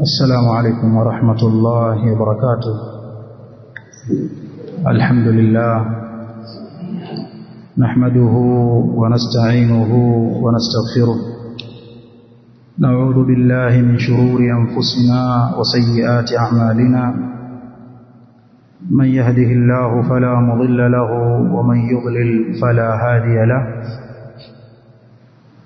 السلام عليكم ورحمة الله وبركاته. الحمد لله نحمده ونستعينه ونستغفره. نعوذ بالله من شرور أنفسنا وسيئات أعمالنا. من يهده الله فلا مضل له ومن يضلل فلا هادي له.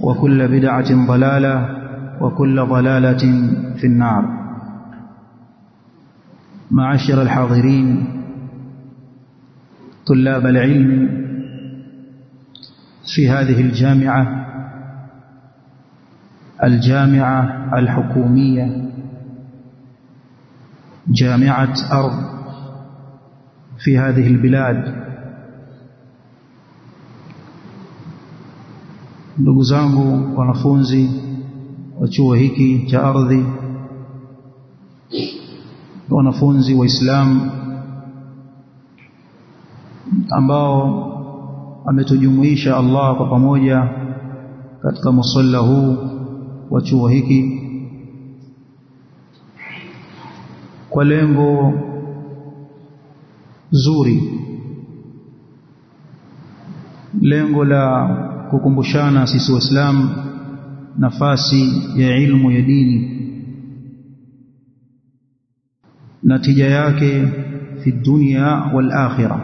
وكل بدعة ضلالة وكل ضلالة في النار. معاشر الحاضرين طلاب العلم في هذه الجامعة الجامعة الحكومية جامعة أرض في هذه البلاد. Ndugu zangu wanafunzi wa chuo hiki cha ardhi wanafunzi waislamu ambao ametujumuisha Allah kwa pamoja katika musalla huu wa chuo hiki kwa lengo zuri lengo la kukumbushana sisi waislamu nafasi ya ilmu ya dini. Na tija yake fi dunya wal akhirah.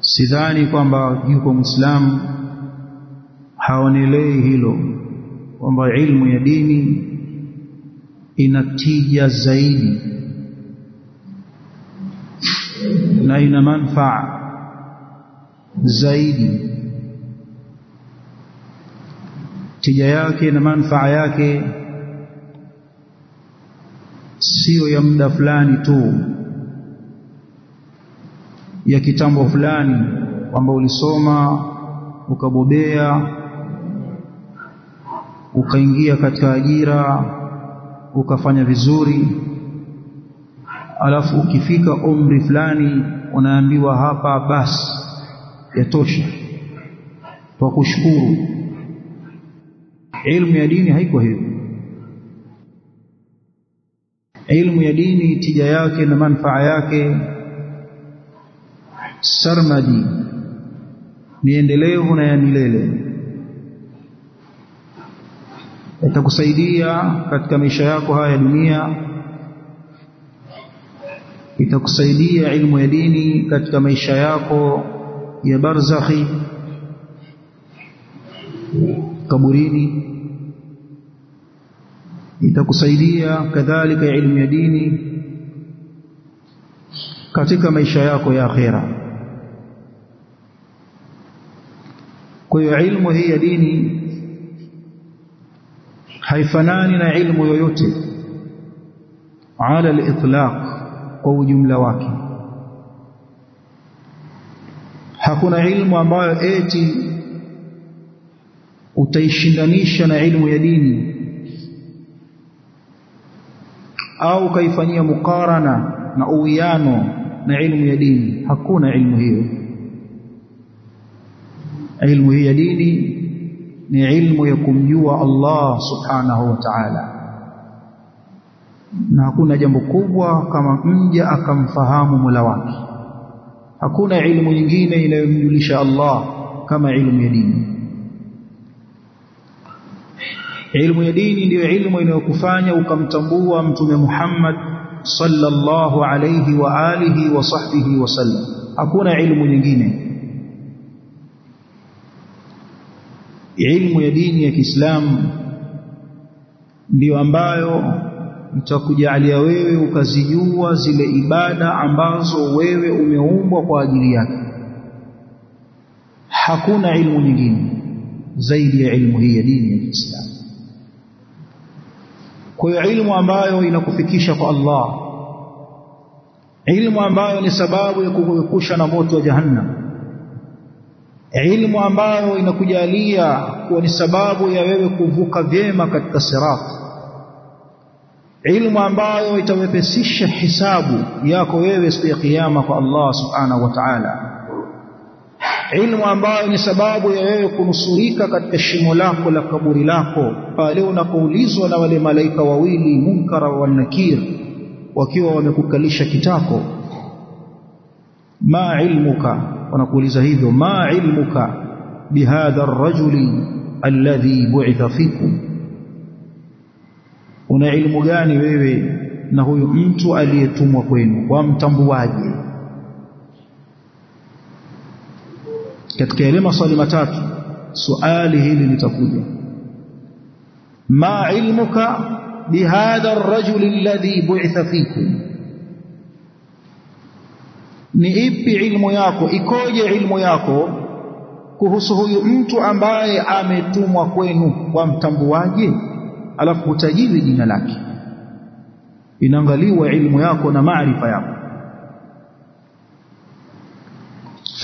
Sidhani kwamba yuko muislamu haonelei hilo kwamba ilmu ya dini ina tija zaidi na ina manfaa zaidi. Tija yake na manufaa yake sio ya muda fulani tu ya kitambo fulani kwamba ulisoma ukabobea ukaingia katika ajira ukafanya vizuri alafu ukifika umri fulani unaambiwa hapa basi yatosha. Kwa kushukuru. Ilmu ya dini haiko hivyo ilmu ya dini tija yake na manfaa yake. Sarmadi ni endelevu na ya milele. Itakusaidia katika maisha yako haya ya dunia. Itakusaidia ilmu ya dini katika maisha yako ya barzakhi kaburini. Itakusaidia kadhalika ilmu ya dini katika maisha yako ya akhera. Kwa hiyo ilmu hii ya dini haifanani na ilmu yoyote ala al-itlaq kwa ujumla wake hakuna ilmu ambayo eti utaishindanisha na ilmu ya dini au ukaifanyia mukarana na uwiano na ilmu ya dini. Hakuna ilmu hiyo. Ilmu hii ya dini ni ilmu ya kumjua Allah subhanahu wa ta'ala. Na hakuna jambo kubwa kama mja akamfahamu Mola wake hakuna ilmu nyingine inayomjulisha Allah kama ilmu ya dini. Ilmu ya dini ndiyo ilmu inayokufanya ukamtambua mtume Muhammad sallallahu alayhi wa alihi wa sahbihi wasallam hakuna ilmu nyingine. Ilmu ya dini ya Kiislamu ndiyo ambayo itakujalia wewe ukazijua zile ibada ambazo wewe umeumbwa kwa ajili yake. Hakuna ilmu nyingine zaidi ya ilmu hii ya dini ya Kiislamu. Kwa hiyo ilmu ambayo inakufikisha kwa Allah ilmu ambayo ni sababu ya kukuepusha na moto wa jahannam ilmu ambayo inakujalia kuwa ni sababu ya wewe kuvuka vyema katika sirat ilmu ambayo itawepesisha hisabu yako wewe siku ya kiyama kwa Allah subhanahu wa ta'ala. Ilmu ambayo ni sababu ya wewe kunusurika katika shimo lako la kaburi lako pale unapoulizwa na wale malaika wawili munkara wa nakir wakiwa wamekukalisha kitako. Ma ilmuka wanakuuliza hivyo ma ilmuka bihadha ar-rajuli alladhi bu'itha fikum una ilmu gani wewe na huyu mtu aliyetumwa kwenu? Wamtambuaje katika yale maswali matatu suali hili litakuja. Ma ilmuka bihadha ar-rajul alladhi bu'itha fikum ni ipi ilmu yako? Ikoje ilmu yako kuhusu huyu mtu ambaye ametumwa kwenu? Wamtambuaje alafu utajiwi jina lake. Inaangaliwa ilmu yako na maarifa yako.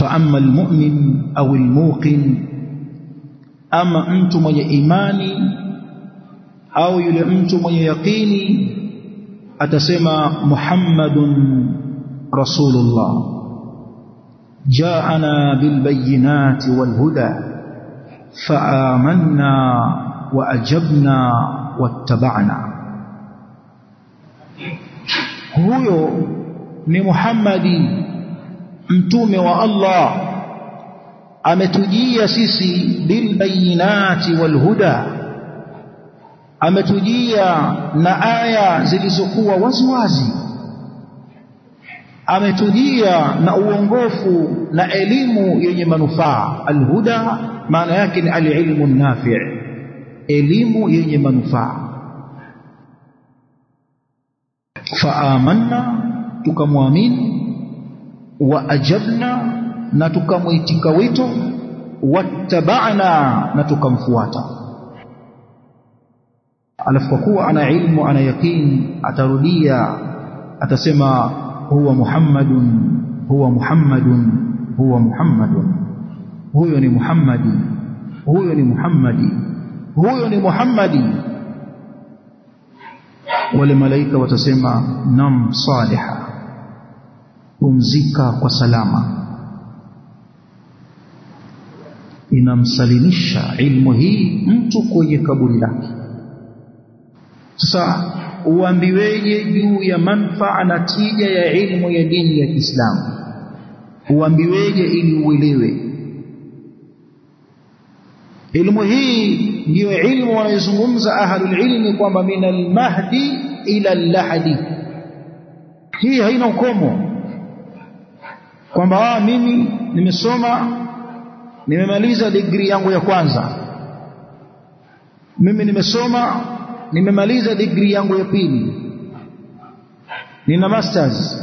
فأما المؤمن أو الموقن أما أنت من إيماني أو يلي أنت من يقيني أتسمى محمد رسول الله جاءنا بالبينات والهدى فآمنا وأجبنا واتبعنا هو ni Muhammadi mtume wa Allah ametujia sisi bilbayinati walhuda ametujia na aya zilizokuwa waziwazi ametujia na uongofu na elimu yenye manufaa alhuda maana yake ni alilmu nafi' elimu yenye manufaa. Faamanna tukamwamini. Wa ajabna na tukamwitika wito. Wattabana na tukamfuata. Alafu kwa kuwa ana ilmu ana yaqin atarudia atasema huwa muhammadun huwa muhammadun huwa muhammadun. Huyo ni muhammadi huyo ni muhammadi huyo ni muhammadi. Wale malaika watasema nam saliha pumzika kwa salama. Inamsalimisha ilmu hii mtu kwenye kaburi lake. Sasa uambiweje juu ya manfaa na tija ya ilmu ya dini ya Kiislamu? Uambiweje ili uelewe ilmu hii ndiyo ilmu wanayozungumza ahlul ilmi kwamba min almahdi ila allahdi hii haina ukomo. Kwamba mimi nimesoma nimemaliza degree yangu ya kwanza. Mimi nimesoma nimemaliza degree yangu ya pili. Nina masters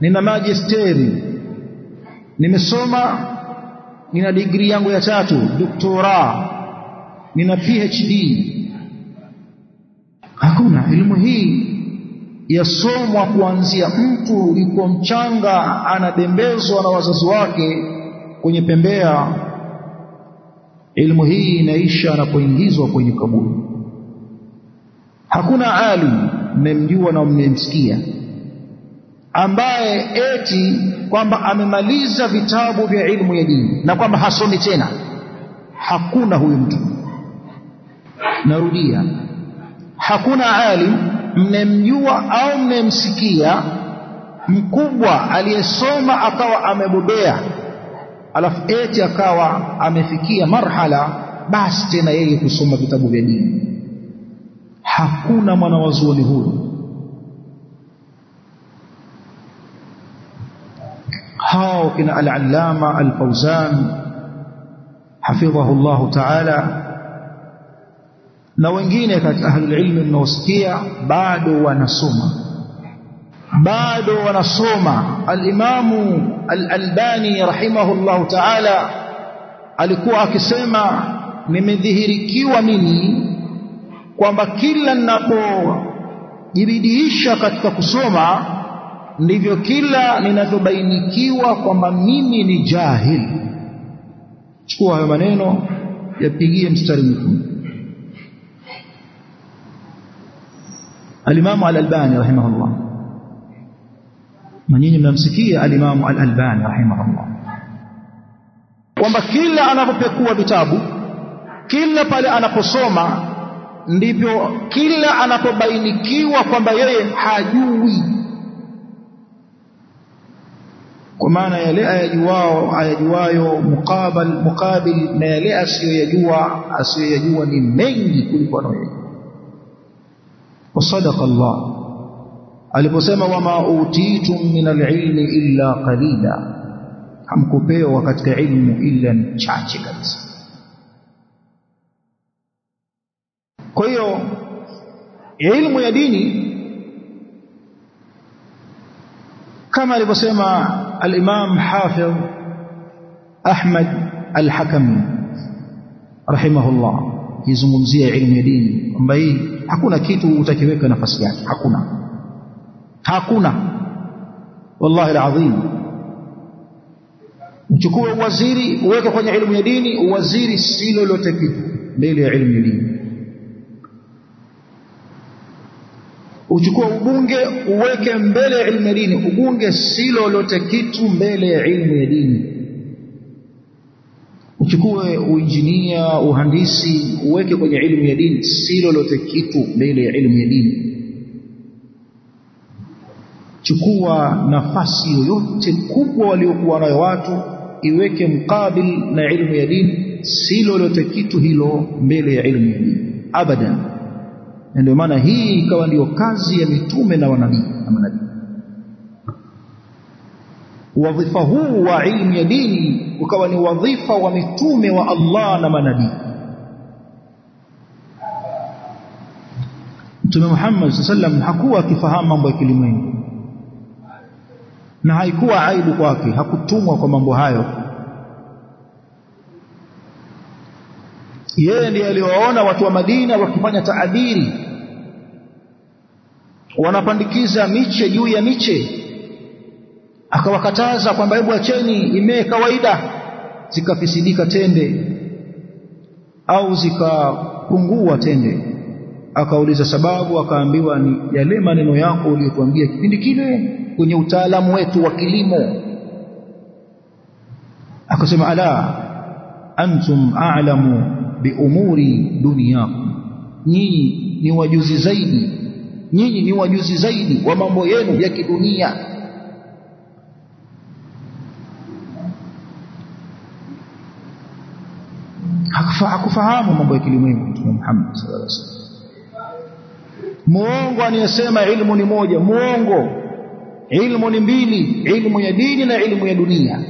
nina magisteri nimesoma nina degree yangu ya tatu doktora nina PhD hakuna. Elimu hii yasomwa kuanzia mtu yuko mchanga anabembezwa na wazazi wake kwenye pembea. Elimu hii inaisha anapoingizwa kwenye kaburi. Hakuna alim mmemjua na mmemsikia ambaye eti kwamba amemaliza vitabu vya ilmu ya dini na kwamba hasomi tena hakuna huyu mtu. Narudia hakuna alim mnemjua au mnemsikia mkubwa aliyesoma akawa amebobea alafu eti akawa amefikia marhala basi tena yeye kusoma vitabu vya dini. Hakuna mwanawazuoni huyo hao kina al-allama al-fawzan hafidhahu Allah ta'ala na wengine katika ahlul ilmi mnaosikia bado wanasoma bado wanasoma al-imamu al-albani rahimahullah ta'ala alikuwa akisema nimedhihirikiwa mimi kwamba kila ninapojibidiisha katika kusoma ndivyo kila ninavyobainikiwa kwamba mimi ni jahil. Chukua hayo maneno yapigie mstari mwekundu alimamu al-albani rahimahullah. Na nyinyi mnamsikia alimamu al-albani rahimahullah. Kwamba kila anapopekua vitabu kila pale anaposoma ndivyo kila anapobainikiwa kwamba yeye hajui kwa maana yale ayajuao ayajuayo mukabal mukabil na yale asiyoyajua asiyoyajua ni mengi kuliko anayojua wasadaqa Allah aliposema wama utitum min alilmi illa qalila hamkupewa katika ilmu illa chache kabisa kwa hiyo ilmu ya dini kama alivyosema الإمام حافظ أحمد الحكم رحمه الله. يزمونزي علم الدين أمبي حكونا كيتو وتكيبك نفس يعني حكونا حكونا والله العظيم وتكون وزيري ويكون علم الدين وزيري سيلو لوتكيتو بيلي علم الدين uchukue ubunge uweke mbele ya ilmu ya dini. Ubunge si lolote kitu mbele ya ilmu ya dini. Uchukue uinjinia uhandisi uweke kwenye ilmu ya dini. Si lolote kitu mbele ya ilmu ya dini. Chukua nafasi yoyote kubwa waliokuwa nayo watu iweke mkabil na ilmu ya dini. Si lolote kitu hilo mbele ya ilmu ya dini. Abadan na ndio maana hii ikawa ndio kazi ya mitume na wanabii na manabii. Wadhifa huu wa ilmu ya dini ukawa ni wadhifa wa mitume wa Allah na manabii. Mtume Muhammad sallam hakuwa akifahamu mambo ya kilimwengu. Na haikuwa aibu kwake hakutumwa kwa mambo hayo. Yeye ndiye aliwaona watu wa Madina wakifanya taadiri wanapandikiza miche juu ya miche. Akawakataza kwamba hebu acheni imee kawaida. Zikafisidika tende au zikapungua tende. Akauliza sababu akaambiwa ni yale maneno yako uliyotuambia kipindi kile kwenye utaalamu wetu wa kilimo. Akasema ala antum a'lamu biumuri dunyakum nyinyi ni wajuzi zaidi nyinyi ni wajuzi zaidi wa mambo yenu ya kidunia. Hakufahamu mambo ya kilimwengu Mtume Muhammad sallallahu alaihi wasallam. Muongo aniyesema ilmu ni moja muongo. Ilmu ni mbili ilmu ya dini na ilmu ya dunia.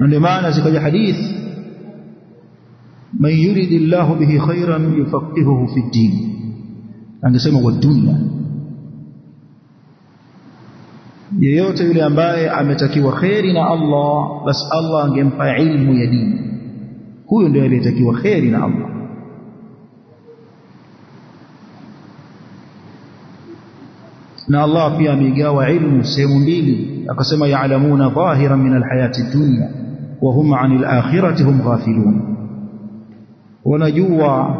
Ndio maana zikaja hadithi man yuridillahu bihi khairan yufaqihuhu fi din angesema wa dunya yeyote yule ambaye ametakiwa kheri na Allah basi Allah angempa ilmu ya dini huyo ndiye aliyetakiwa kheri na Allah na Allah pia ameigawa ilmu sehemu mbili akasema yaalamuna dhahiran min alhayati dunya وهم عن الآخرة هم غافلون wanajua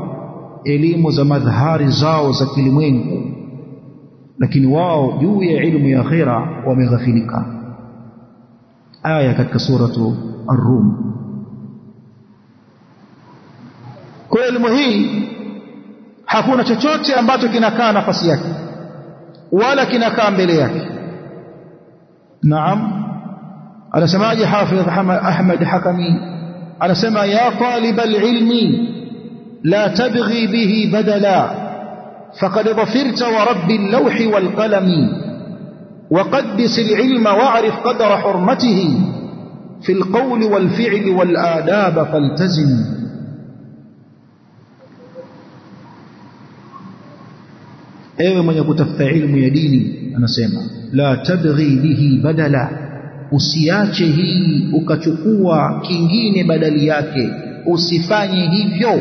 elimu za madhahari zao za kilimwengu lakini wao juu ya ilmu ya akhira wameghafilika. Aya katika suratu ar-rum. Kwa elimu hii hakuna chochote ambacho kinakaa nafasi yake wala kinakaa mbele yake. Naam anasemaje hafidh ahmad hakami? Anasema ya talib alilmi لا تبغي به بدلا. فقد ظفرت ورب اللوح والقلم. وقدس العلم واعرف قدر حرمته. في القول والفعل والآداب فالتزم. أيوه من يكتفت علم يديني أنا سيما. لا تبغي به بدلا. usiache hii ukachukua kingine badali yake usifanye hivyo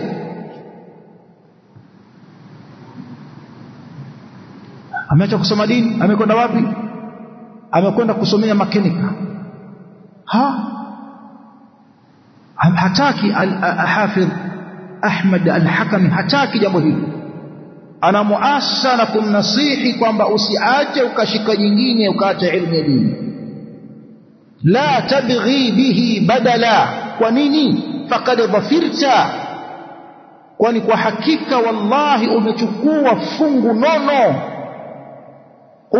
ameacha kusoma dini? Amekwenda wapi? Amekwenda kusomea makenika ha? Hataki al-hafidh Ahmad al-Hakami hataki jambo hili. Anamuasa na kumnasihi kwamba usiache ukashika jingine ukaacha elimu ya dini. La tabghi bihi badala. Kwa nini? Faqad dhafirta kwani kwa hakika wallahi umechukua fungu nono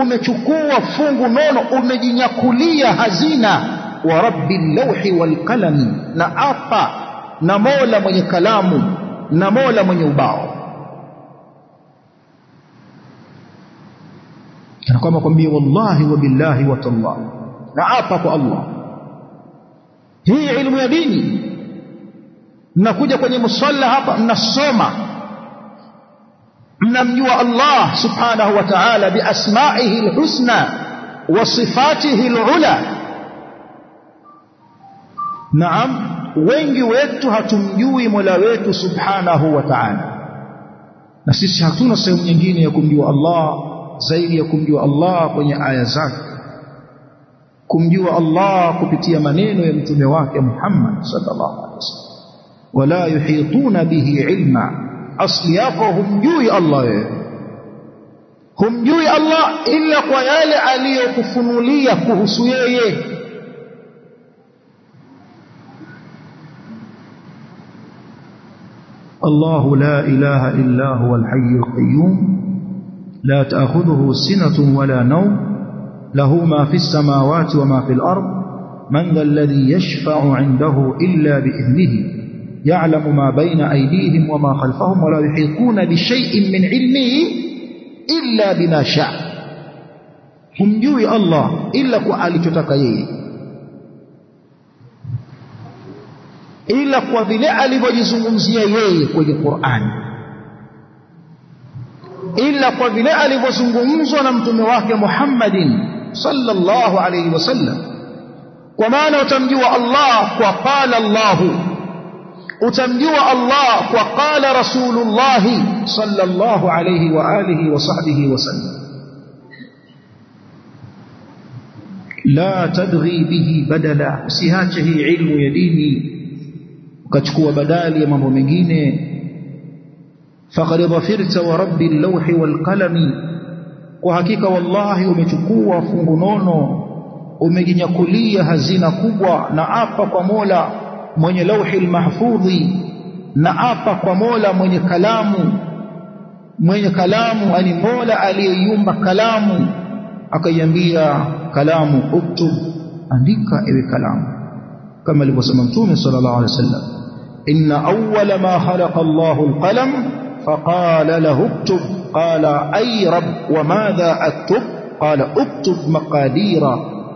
umechukua fungu nono umejinyakulia hazina. Wa rabbi llauhi walqalami na apa na mola mwenye kalamu na mola mwenye ubao. Kana kwambia wallahi wa billahi wa tallah. Na apa kwa Allah. Hii ilmu ya dini. Mnakuja kwenye musalla hapa mnasoma mnamjua Allah subhanahu wa ta'ala biasma'ihi alhusna wa sifatihi alula naam wengi wetu hatumjui Mola wetu subhanahu wa ta'ala na sisi hatuna sehemu nyingine ya kumjua Allah zaidi ya kumjua Allah kwenye aya zake kumjua Allah kupitia maneno ya mtume wake Muhammad sallallahu alaihi wasallam wala yuhituna bihi ilma asli yako humjui Allah wewe humjui Allah illa kwa yale aliyokufunulia kuhusu yeye الله لا إله إلا هو الحي القيوم. لا تأخذه سنة ولا نوم. له ما في السماوات وما في الأرض. من ذا الذي يشفع عنده إلا بإذنه. يعلم ما بين أيديهم وما خلفهم ولا يحيطون بشيء من علمه إلا بما شاء. همجوي الله إلا قوالي تتقيه إلا قوالي لبجي زمزي يهي في القرآن. إلا قوالي لبجي زمزي نمتم واحد محمد صلى الله عليه وسلم. ومانا تمجوى الله وقال الله. Utamjua Allah kwa qala Rasulullah sallallahu alayhi wa alihi wa sahbihi wasallam la tadghi bihi badala usiache hii ilmu ya dini ukachukua badali ya mambo mengine faqad dhafirta wa rabbi al-lawhi wal-qalami kwa hakika wallahi umechukua fungu nono umejinyakulia hazina kubwa na apa kwa Mola mwenye lauhi al-mahfudhi na apa kwa Mola mwenye kalamu mwenye kalamu ani Mola aliyeyumba kalamu akaiambia kalamu uktub andika ewe kalamu kama alivyosema mtume sallallahu alaihi wasallam inna awwala ma khalaqa Allahu al-qalam فقال له اكتب قال أي رب وماذا أكتب قال اكتب مقادير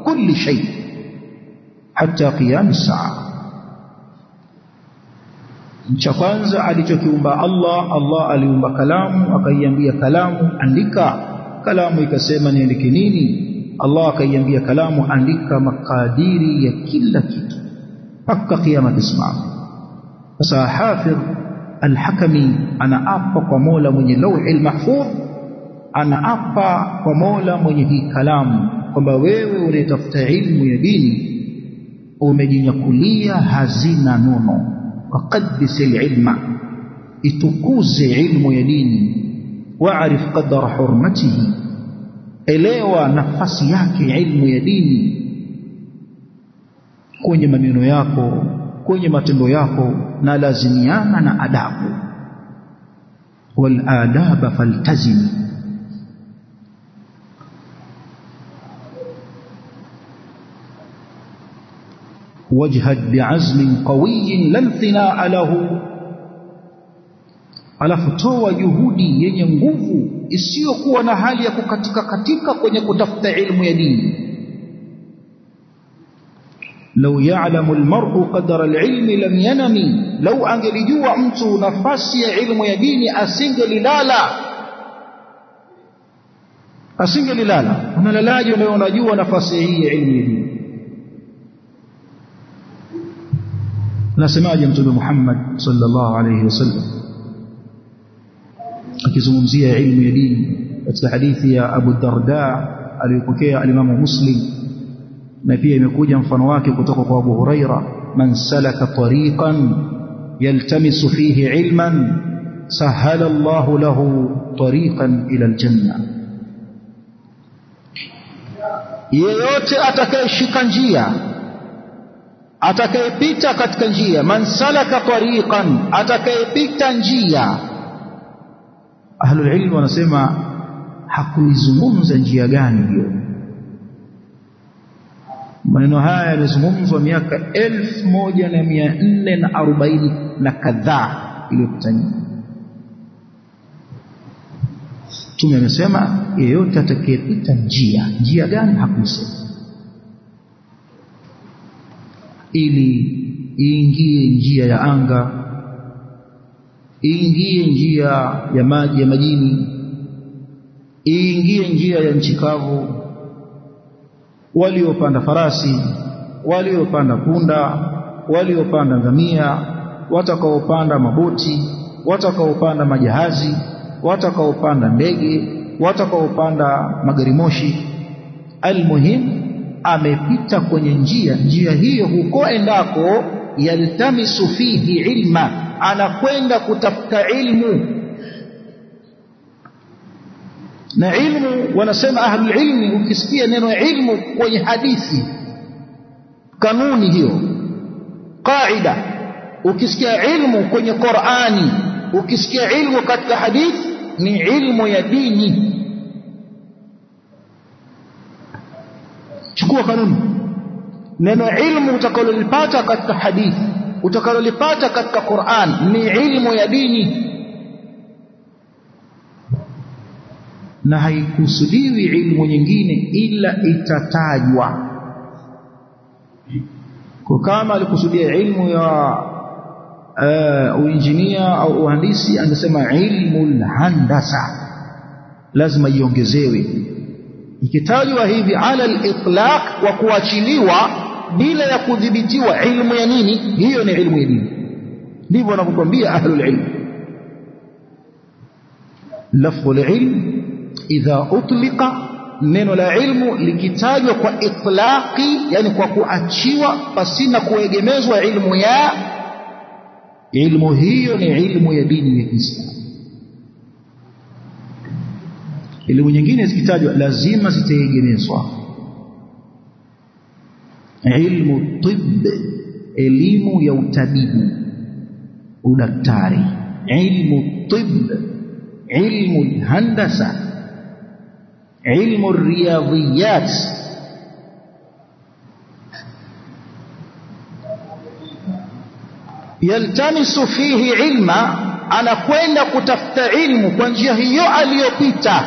كل شيء حتى قيام الساعة cha kwanza alichokiumba Allah Allah aliumba kalamu akaiambia kalamu andika. Kalamu ikasema niandike nini? Allah akaiambia kalamu andika makadiri ya kila kitu mpaka kiyama kisimama sasa hafidh Al-Hakami anaapa kwa Mola mwenye lauhi al-mahfudh anaapa kwa Mola mwenye hii kalamu kwamba wewe unayetafuta ilmu ya dini umejinyakulia hazina nono وقدس العلم. اتكوز علم يدين واعرف قدر حرمته إليوى نفس ياك علم يدين كوني ممينو ياكو كوني ماتندو ياكو نالازم يامنا أداب والآداب فالتزم والآداب فالتزم واجهد بعزم قوي لا انثناء له alafu toa juhudi yenye nguvu isiyokuwa na hali ya kukatika katika kwenye kutafuta ilmu ya dini law ya'lamu almar'u qadra alilmi lam yanami law angelijua mtu nafasi ya ilmu ya dini asingelilala asingelilala unalalaje leo unajua nafasi hii ya ilmu ya dini nasemaje mtume Muhammad sallallahu alayhi wasallam akizungumzia ilmu ya dini katika hadithi ya Abu Darda aliyopokea alimamu Muslim na pia imekuja mfano wake kutoka kwa Abu Huraira man salaka tariqan yaltamisu fihi ilman sahala Allahu lahu tariqan ila aljanna yeyote atakayeshika njia atakayepita katika njia man salaka tariqan atakayepita njia. Ahlul ilm wanasema hakuizungumza njia gani hiyo? Maneno haya yamezungumzwa miaka elfu moja na mia nne na arobaini na kadhaa iliyopita. Nyuma Mtume amesema yeyote atakayepita njia njia gani hakusema ili iingie njia ya anga iingie njia ya maji ya majini iingie njia ya nchi kavu. Waliopanda farasi waliopanda punda waliopanda ngamia watakaopanda maboti watakaopanda majahazi watakaopanda ndege watakaopanda magari moshi almuhim amepita kwenye njia njia hiyo huko endako yaltamisu fihi ilma anakwenda kutafuta ilmu. Na ilmu wanasema ahlul ilmi ukisikia neno ilmu kwenye hadithi kanuni hiyo qaida ukisikia ilmu kwenye Qur'ani ukisikia ilmu katika hadithi ni ilmu ya dini chukua kanuni. Neno ilmu utakalolipata katika hadithi utakalolipata katika Qur'an ni ilmu ya dini. Na haikusudiwi ilmu nyingine ila itatajwa. Kwa kama alikusudia ilmu ya uh, uinjinia au uhandisi angesema ilmu handasa. Lazima iongezewe ikitajwa hivi ala al-itlaq wa kuachiliwa bila ya kudhibitiwa ilmu ya nini? Hiyo ni ilmu ya dini. Ndivyo wanavyokuambia ahlul ilm lafdhu al-ilm idha utliqa neno la ilmu likitajwa kwa itlaqi yani kwa kuachiwa pasina kuegemezwa ilmu ya ilmu hiyo ni ilmu ya dini ya Kiislamu elimu nyingine zikitajwa lazima zitegemezwa ilmu tibb elimu ya utabibu udaktari. Ilmu tibb ilmu handasa. Ilmu riyadhiyat. Yaltamisu fihi ilma anakwenda kutafuta ilmu kwa njia hiyo aliyopita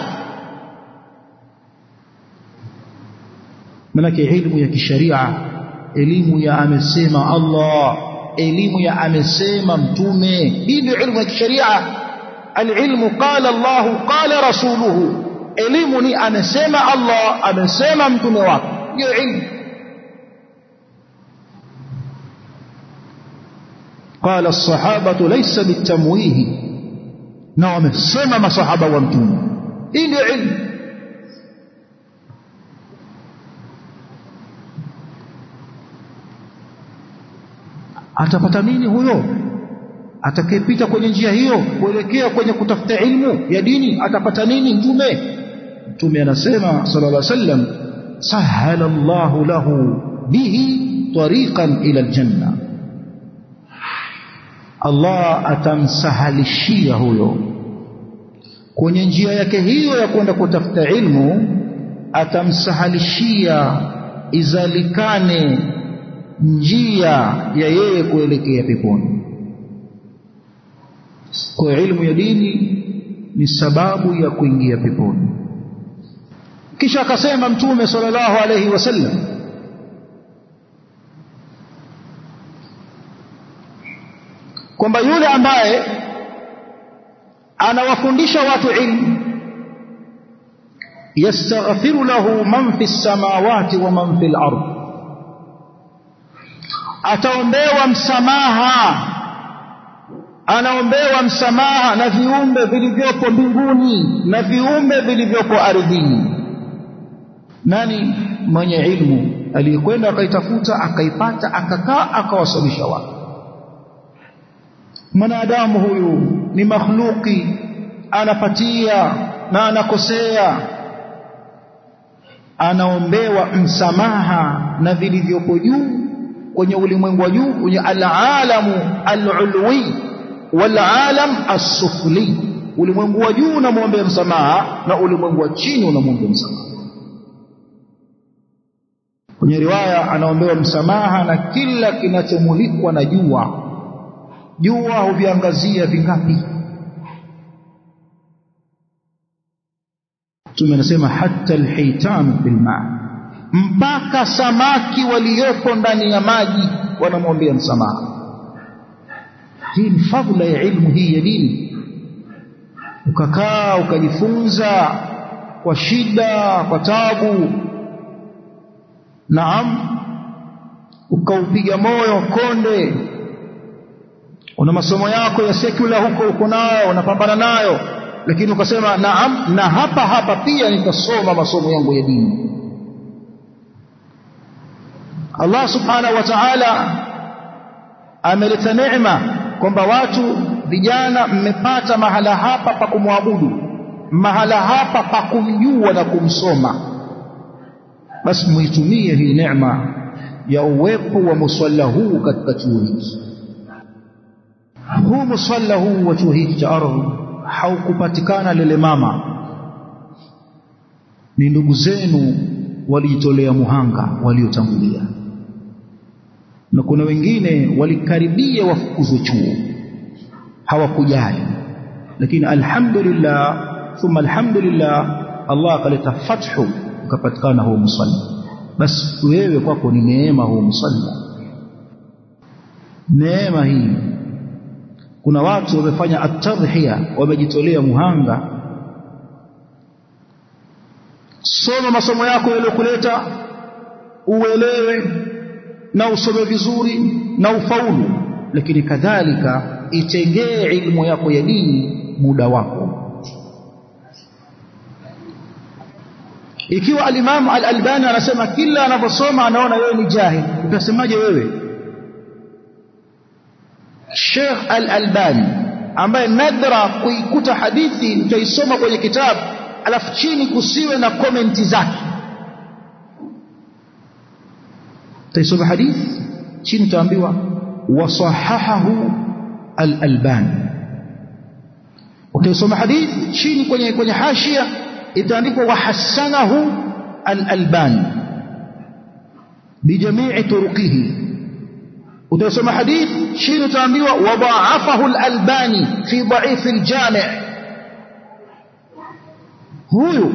manake ilmu ya kisharia elimu ya amesema Allah elimu ya amesema mtume hii ndio ilmu ya kisharia alilmu qala Allah qala rasuluhu elimu ni amesema Allah amesema mtume wake ndio ilmu قال الصحابة ليس بالتمويه نعم سمى صحابة ومتوم إيه علم atapata nini huyo? Atakayepita kwenye njia hiyo kuelekea kwenye kutafuta ilmu ya dini atapata nini mtume? Mtume anasema sallallahu alaihi wasallam sahala Allahu lahu bihi tariqan ila aljanna. Allah atamsahalishia huyo. Kwenye njia yake hiyo ya kwenda kutafuta ilmu atamsahalishia izalikane njia ya yeye kuelekea peponi. Kwa ilmu ya dini ni sababu ya kuingia peponi. Kisha akasema mtume sallallahu alayhi wasallam kwamba yule ambaye anawafundisha watu ilmu yastaghfiru lahu man fi samawati wa man fil al-ard ataombewa msamaha. Anaombewa msamaha na viumbe vilivyoko mbinguni na viumbe vilivyoko ardhini. Nani? Mwenye ilmu aliyekwenda akaitafuta akaipata akakaa akawasomesha watu. Mwanadamu huyu ni makhluki anapatia na anakosea. Anaombewa msamaha na vilivyoko juu kwenye ulimwengu wa juu kwenye alalamu alulwi walalam assufli. Ulimwengu wa juu unamwombea msamaha na ulimwengu wa chini unamwombea msamaha. Kwenye riwaya anaombewa msamaha na kila kinachomulikwa na jua. Jua huviangazia vingapi? Mtume anasema hata alhitan fil ma mpaka samaki waliopo ndani ya maji wanamwombea msamaha. Hii ni fadhila ya ilmu hii ya dini. Ukakaa ukajifunza kwa shida kwa tabu. Naam ukaupiga moyo konde. Una masomo yako ya sekula huko uko nayo unapambana nayo. Lakini ukasema naam na hapa hapa pia nitasoma masomo yangu ya dini Allah subhanahu wa ta'ala ameleta neema kwamba watu vijana mmepata mahala hapa pa kumwabudu mahala hapa pa kumjua na kumsoma. Basi muitumie hii neema ya uwepo wa musalla huu katika chuo hiki. Huu musalla huu wa chuo hiki cha ardhi haukupatikana lele mama. Ni ndugu zenu walijitolea muhanga waliotangulia na kuna wengine walikaribia wafukuzwe chuo hawakujali. Lakini alhamdulillah thumma alhamdulillah Allah akaleta fathu ukapatikana huo musalla basi wewe kwako ni neema huo msalla neema hii. Kuna watu wamefanya atadhhiya wamejitolea muhanga. Soma masomo yako yaliyokuleta uelewe na usome vizuri na ufaulu lakini kadhalika itengee ilmu yako ya dini muda wako. Ikiwa alimamu al-Albani anasema kila anaposoma anaona wewe ni jahil utasemaje wewe? Sheikh al-Albani ambaye nadra kuikuta hadithi utaisoma kwenye kitabu alafu chini kusiwe na komenti zake تيسوف حديث شين تأمبيوا وصححه الألبان وتيسوف حديث شين كوني كوني حاشية يتأمبيوا وحسنه الألبان بجميع طرقه وتيسوف حديث شين تأمبيوا وضعفه الألبان في ضعيف الجامع هو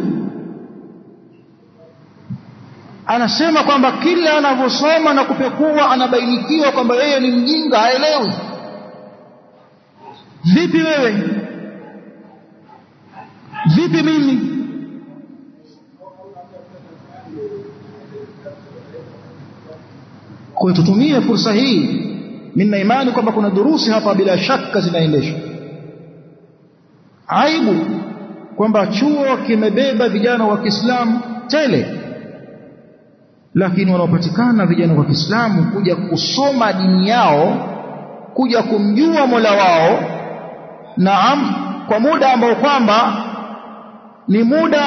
anasema kwamba kila anavyosoma na kupekua anabainikiwa kwamba yeye ni mjinga haelewi. Vipi wewe? Vipi mimi? Kwa tutumie fursa hii nina imani kwamba kuna durusi hapa bila shaka zinaendeshwa. Aibu kwamba chuo kimebeba vijana wa Kiislamu tele lakini wanaopatikana vijana wa Kiislamu kuja kusoma dini yao kuja kumjua Mola wao naam kwa muda ambao kwamba ni muda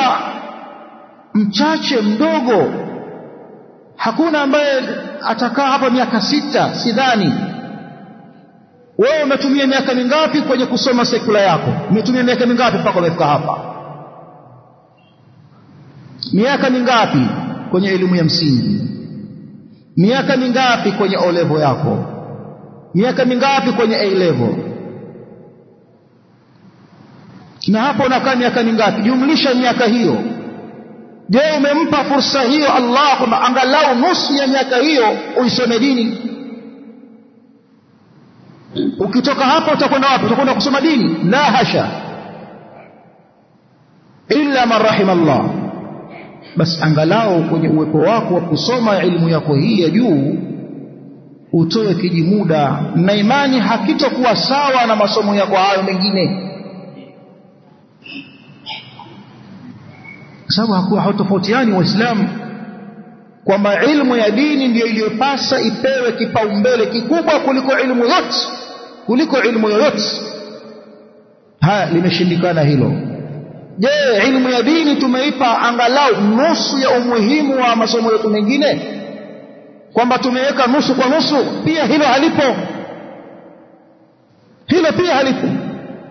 mchache mdogo. Hakuna ambaye atakaa hapa miaka sita sidhani. Wewe umetumia miaka mingapi kwenye kusoma sekula yako? Umetumia miaka mingapi mpaka umefika hapa? Miaka mingapi kwenye elimu ya msingi. Miaka mingapi kwenye O level yako? Miaka mingapi kwenye A level? Na hapo unakaa miaka mingapi? Jumlisha miaka hiyo. Je umempa fursa hiyo Allah kwamba angalau nusu ya miaka hiyo uisome dini? Ukitoka hapo utakwenda wapi? Utakwenda kusoma dini? La hasha. Illa man rahima Allah basi angalau kwenye uwepo wako wa kusoma elimu yako hii ya juu utoe kijimuda na imani hakitokuwa sawa na masomo yako hayo mengine. Sababu hakuwa hatofautiani waislamu kwamba ilmu ya dini ndiyo iliyopasa ipewe kipaumbele kikubwa kuliko ilmu yote kuliko ilmu yoyote. Haya limeshindikana hilo je ilmu ya dini tumeipa angalau nusu ya umuhimu wa masomo yetu mengine? Kwamba tumeweka nusu kwa nusu pia hilo halipo. Hilo pia halipo.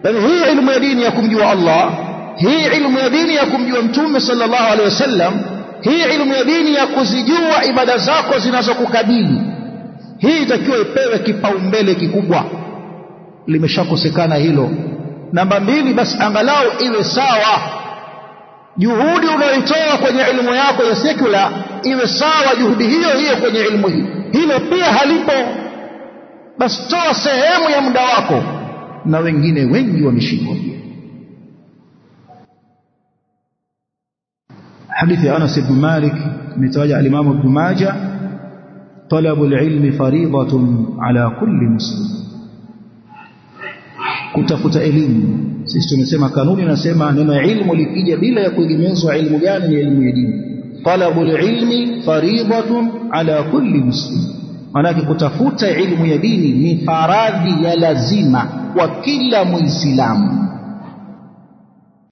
Yani hii ilmu ya dini ya kumjua Allah hii ilmu ya dini ya kumjua mtume sallallahu alaihi wasallam hii ilmu ya dini ya kuzijua ibada zako zinazokukabili hii itakiwa ipewe kipaumbele kikubwa. Limeshakosekana hilo namba mbili basi angalau iwe sawa. Juhudi unayoitoa kwenye ilmu yako ya sekula iwe sawa juhudi hiyo hiyo kwenye ilmu hii. Hilo pia halipo. Basi toa sehemu ya muda wako na wengine wengi wameshikwa hadithi ya Anas ibn Malik imetaja alimamu bnumaja Ibn Majah talabu al-ilmi faridatun ala kulli muslim kutafuta elimu. Sisi tumesema kanuni nasema neno ilmu likija bila ya kuegemezwa ilmu gani ni elimu ya dini. Talabul ilmi faridatun ala kulli muslim. Maanake kutafuta ilmu ya dini ni faradhi ya lazima kwa kila muislamu